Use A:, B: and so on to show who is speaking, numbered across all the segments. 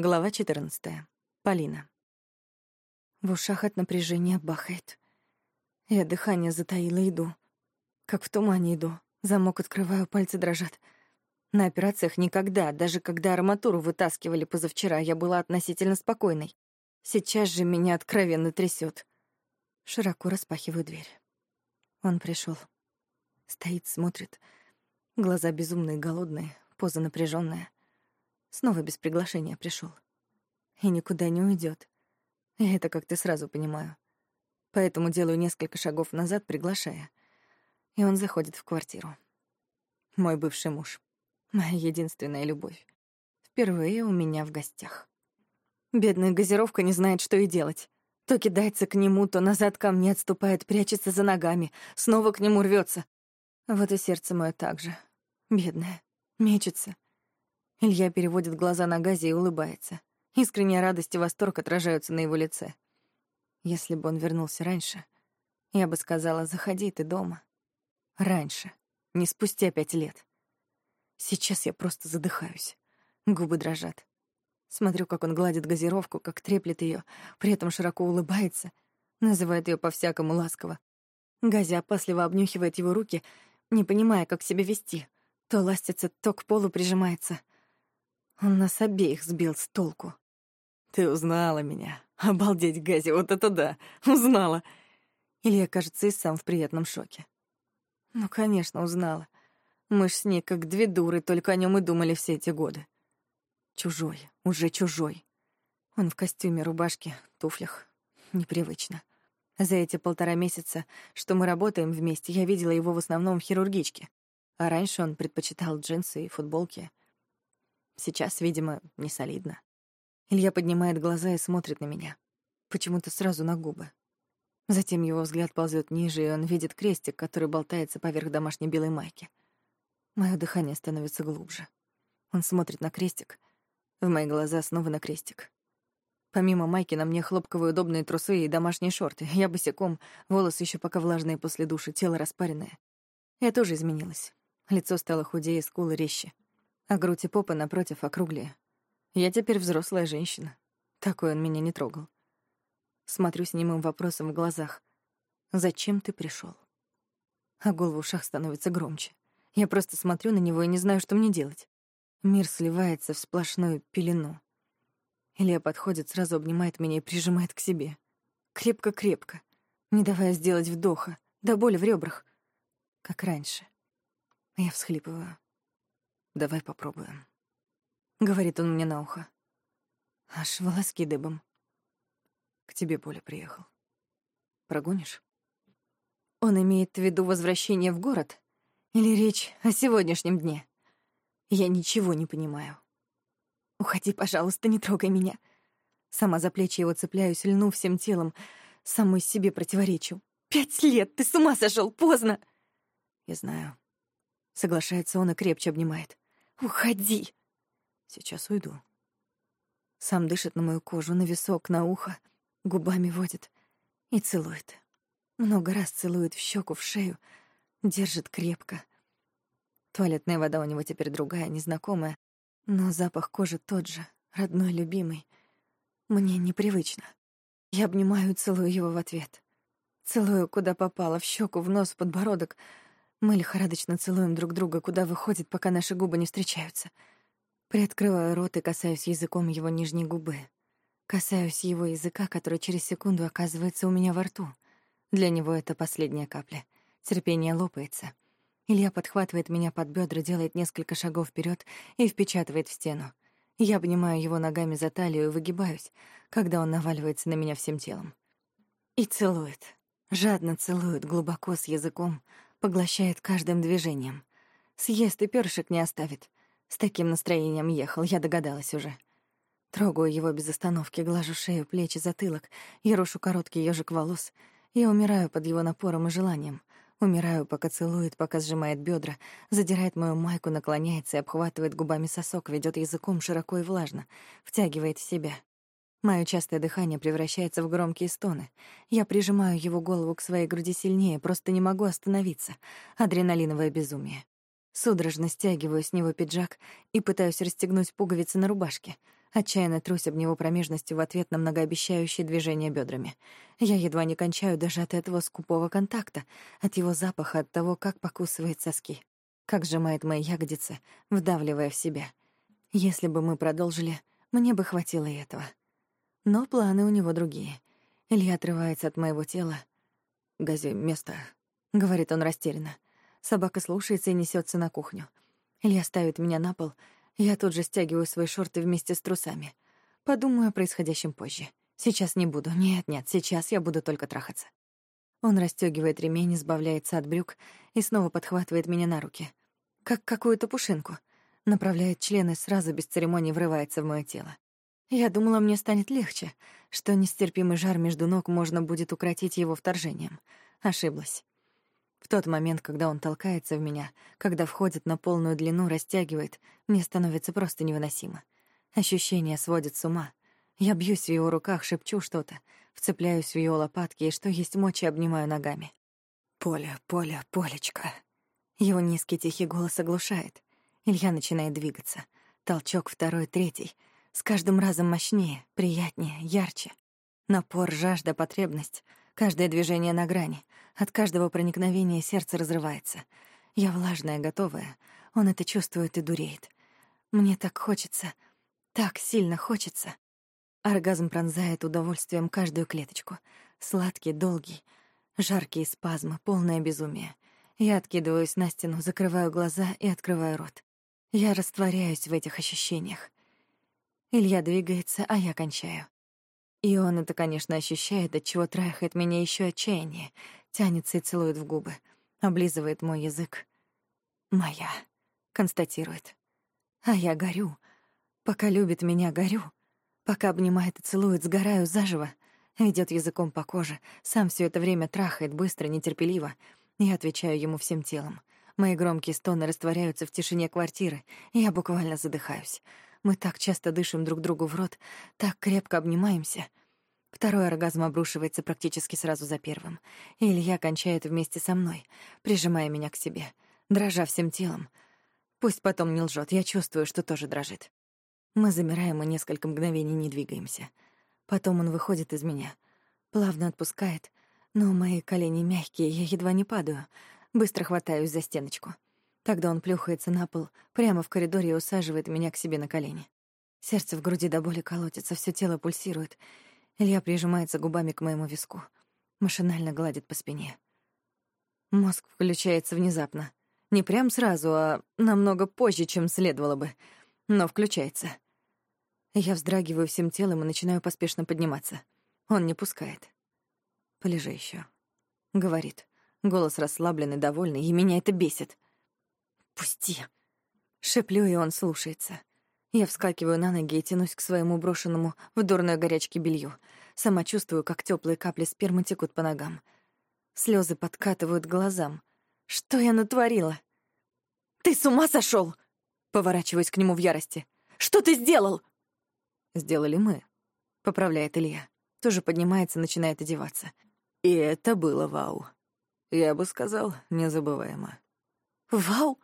A: Глава 14. Полина. В ушах от напряжения бахает. Я дыхание затаила, иду. Как в тумане иду. Замок открываю, пальцы дрожат. На операциях никогда, даже когда арматуру вытаскивали позавчера, я была относительно спокойной. Сейчас же меня откровенно трясет. Широко распахиваю дверь. Он пришел. Стоит, смотрит. Глаза безумные, голодные, поза напряженная. Снова без приглашения пришел. И никуда не уйдет. Это как-то сразу понимаю. Поэтому делаю несколько шагов назад, приглашая. И он заходит в квартиру. Мой бывший муж. Моя единственная любовь. Впервые у меня в гостях. Бедная газировка не знает, что и делать. То кидается к нему, то назад ко мне отступает, прячется за ногами, снова к нему рвется. Вот и сердце мое так же. Бедное. Мечется. Илья переводит глаза на Газе и улыбается. Искренняя радость и восторг отражаются на его лице. Если бы он вернулся раньше, я бы сказала, заходи ты дома. Раньше, не спустя пять лет. Сейчас я просто задыхаюсь. Губы дрожат. Смотрю, как он гладит газировку, как треплет ее, при этом широко улыбается, называет ее по-всякому ласково. Гази опасливо обнюхивает его руки, не понимая, как себя вести. То ластится, то к полу прижимается. Он нас обеих сбил с толку. «Ты узнала меня. Обалдеть, Гази, вот это да! Узнала!» Илья, кажется, и сам в приятном шоке. «Ну, конечно, узнала. Мы ж с ней как две дуры, только о нем и думали все эти годы. Чужой, уже чужой. Он в костюме, рубашке, туфлях. Непривычно. За эти полтора месяца, что мы работаем вместе, я видела его в основном в хирургичке. А раньше он предпочитал джинсы и футболки. Сейчас, видимо, не солидно. Илья поднимает глаза и смотрит на меня. Почему-то сразу на губы. Затем его взгляд ползет ниже, и он видит крестик, который болтается поверх домашней белой майки. Мое дыхание становится глубже. Он смотрит на крестик, в мои глаза снова на крестик. Помимо майки на мне хлопковые удобные трусы и домашние шорты. Я босиком, волосы еще пока влажные после души, тело распаренное. Я тоже изменилась. Лицо стало худее, скулы резче. А грудь и попа, напротив, округлее. Я теперь взрослая женщина. Такой он меня не трогал. Смотрю с немым вопросом в глазах. «Зачем ты пришел? А гул в ушах становится громче. Я просто смотрю на него и не знаю, что мне делать. Мир сливается в сплошную пелену. Илья подходит, сразу обнимает меня и прижимает к себе. Крепко-крепко, не давая сделать вдоха, до боли в ребрах. Как раньше. Я всхлипываю. «Давай попробуем», — говорит он мне на ухо. Аж волоски дыбом. К тебе Поля приехал. Прогонишь? Он имеет в виду возвращение в город? Или речь о сегодняшнем дне? Я ничего не понимаю. «Уходи, пожалуйста, не трогай меня». Сама за плечи его цепляюсь, льну всем телом, самой себе противоречу. «Пять лет! Ты с ума сошел! Поздно!» «Я знаю». Соглашается он и крепче обнимает. «Уходи!» «Сейчас уйду». Сам дышит на мою кожу, на висок, на ухо, губами водит и целует. Много раз целует в щеку, в шею, держит крепко — Туалетная вода у него теперь другая, незнакомая, но запах кожи тот же, родной, любимый. Мне непривычно. Я обнимаю и целую его в ответ. Целую, куда попало, в щеку, в нос, в подбородок. Мы лихорадочно целуем друг друга, куда выходит, пока наши губы не встречаются. Приоткрываю рот и касаюсь языком его нижней губы. Касаюсь его языка, который через секунду оказывается у меня во рту. Для него это последняя капля. Терпение лопается — Илья подхватывает меня под бедра, делает несколько шагов вперед и впечатывает в стену. Я обнимаю его ногами за талию и выгибаюсь, когда он наваливается на меня всем телом. И целует. Жадно целует, глубоко с языком, поглощает каждым движением. Съест и перышек не оставит. С таким настроением ехал, я догадалась уже. Трогаю его без остановки, глажу шею, плечи, затылок, ерошу короткий ежик волос. Я умираю под его напором и желанием. Умираю, пока целует, пока сжимает бедра, задирает мою майку, наклоняется и обхватывает губами сосок, ведет языком широко и влажно, втягивает в себя. Мое частое дыхание превращается в громкие стоны. Я прижимаю его голову к своей груди сильнее, просто не могу остановиться. Адреналиновое безумие. Судорожно стягиваю с него пиджак и пытаюсь расстегнуть пуговицы на рубашке. Отчаянно трусь об него промежностью в ответ на многообещающие движения бедрами. Я едва не кончаю даже от этого скупого контакта, от его запаха, от того, как покусывает соски, как сжимает мои ягодицы, вдавливая в себя. Если бы мы продолжили, мне бы хватило и этого. Но планы у него другие. Илья отрывается от моего тела.
B: «Гази, место», —
A: говорит он растерянно. Собака слушается и несется на кухню. Илья ставит меня на пол — я тут же стягиваю свои шорты вместе с трусами. Подумаю о происходящем позже. Сейчас не буду. Нет, нет, сейчас я буду только трахаться. Он расстёгивает ремень, избавляется от брюк и снова подхватывает меня на руки. Как какую-то пушинку. Направляет члены, сразу без церемоний врывается в моё тело. Я думала, мне станет легче, что нестерпимый жар между ног можно будет укротить его вторжением. Ошиблась. В тот момент, когда он толкается в меня, когда входит на полную длину, растягивает, мне становится просто невыносимо. Ощущения сводят с ума. Я бьюсь в его руках, шепчу что-то, вцепляюсь в его лопатки и, что есть мочи, обнимаю ногами. «Поля, Поля, Полечка». Его низкий тихий голос оглушает. Илья начинает двигаться. Толчок второй, третий. С каждым разом мощнее, приятнее, ярче. Напор, жажда, потребность. Каждое движение на грани. От каждого проникновения сердце разрывается. Я влажная, готовая. Он это чувствует и дуреет. Мне так хочется, так сильно хочется. Оргазм пронзает удовольствием каждую клеточку. Сладкий, долгий, жаркие спазмы, полное безумие. Я откидываюсь на стену, закрываю глаза и открываю рот. Я растворяюсь в этих ощущениях. Илья двигается, а я кончаю. И он это, конечно, ощущает, отчего трахает меня еще отчаяние, тянется и целует в губы, облизывает мой язык. «Моя», — констатирует. А я горю. Пока любит меня, горю. Пока обнимает и целует, сгораю заживо. Ведет языком по коже, сам все это время трахает быстро, нетерпеливо. Я отвечаю ему всем телом. Мои громкие стоны растворяются в тишине квартиры, я буквально задыхаюсь. Мы так часто дышим друг другу в рот, так крепко обнимаемся. Второй оргазм обрушивается практически сразу за первым. И Илья кончает вместе со мной, прижимая меня к себе, дрожа всем телом. Пусть потом не лжет, я чувствую, что тоже дрожит. Мы замираем и несколько мгновений не двигаемся. Потом он выходит из меня, плавно отпускает, но мои колени мягкие, я едва не падаю, быстро хватаюсь за стеночку. Тогда он плюхается на пол, прямо в коридоре и усаживает меня к себе на колени. Сердце в груди до боли колотится, все тело пульсирует. Илья прижимается губами к моему виску. Машинально гладит по спине. Мозг включается внезапно. Не прям сразу, а намного позже, чем следовало бы. Но включается. Я вздрагиваю всем телом и начинаю поспешно подниматься. Он не пускает. «Полежи еще, говорит. Голос расслабленный, довольный, и меня это бесит. «Пусти!» Шеплю, и он слушается. Я вскакиваю на ноги и тянусь к своему брошенному в дурной горячке белью. Сама чувствую, как теплые капли спермы текут по ногам. Слезы подкатывают к глазам. Что я натворила? «Ты с ума сошел? Поворачиваюсь к нему в ярости. «Что ты сделал?»
B: «Сделали мы», — поправляет Илья. Тоже поднимается, начинает одеваться. И это было вау. Я бы сказал, незабываемо.
A: «Вау?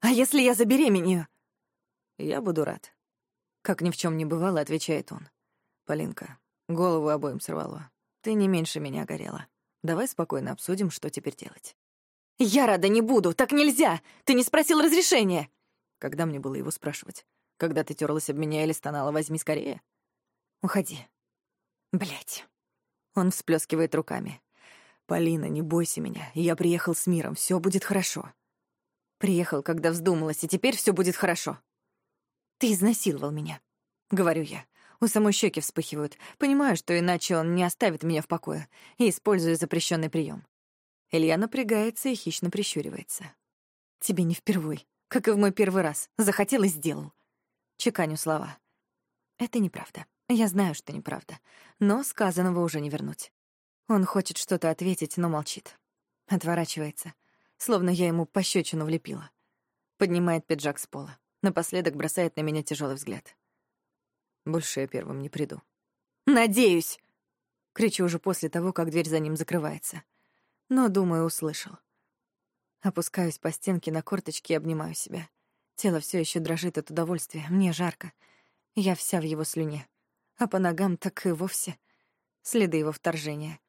A: А если я забеременею?»
B: «Я буду рад». Как ни в чем не бывало, отвечает он. «Полинка, голову обоим сорвало. Ты не меньше меня горела. Давай спокойно обсудим, что теперь делать».
A: «Я рада не буду, так нельзя! Ты не спросил разрешения!»
B: Когда мне было его спрашивать? Когда ты терлась об меня или стонала, возьми скорее.
A: Уходи. Блять.
B: Он всплескивает руками. Полина, не бойся меня. Я приехал с миром, все будет хорошо.
A: Приехал, когда вздумалась, и теперь все будет хорошо. Ты изнасиловал меня, говорю я. У самой щеки вспыхивают. Понимаю, что иначе он не оставит меня в покое, и использую запрещенный прием. Илья напрягается и хищно прищуривается. Тебе не впервой, как и в мой первый раз. Захотел и сделал. Чеканю слова. Это неправда. Я знаю, что неправда. Но сказанного уже не вернуть. Он хочет что-то ответить, но молчит. Отворачивается словно я ему пощечину влепила. Поднимает пиджак с пола. Напоследок бросает на меня тяжелый взгляд. Больше я первым не приду. «Надеюсь!» Кричу уже после того, как дверь за ним закрывается. Но, думаю, услышал. Опускаюсь по стенке на корточки и обнимаю себя. Тело все еще дрожит от удовольствия, мне жарко. Я вся в его слюне. А по ногам так и вовсе следы его вторжения.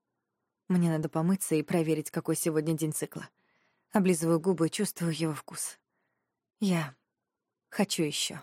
A: Мне надо помыться и проверить, какой сегодня день цикла. Облизываю губы чувствую его вкус. Я хочу еще.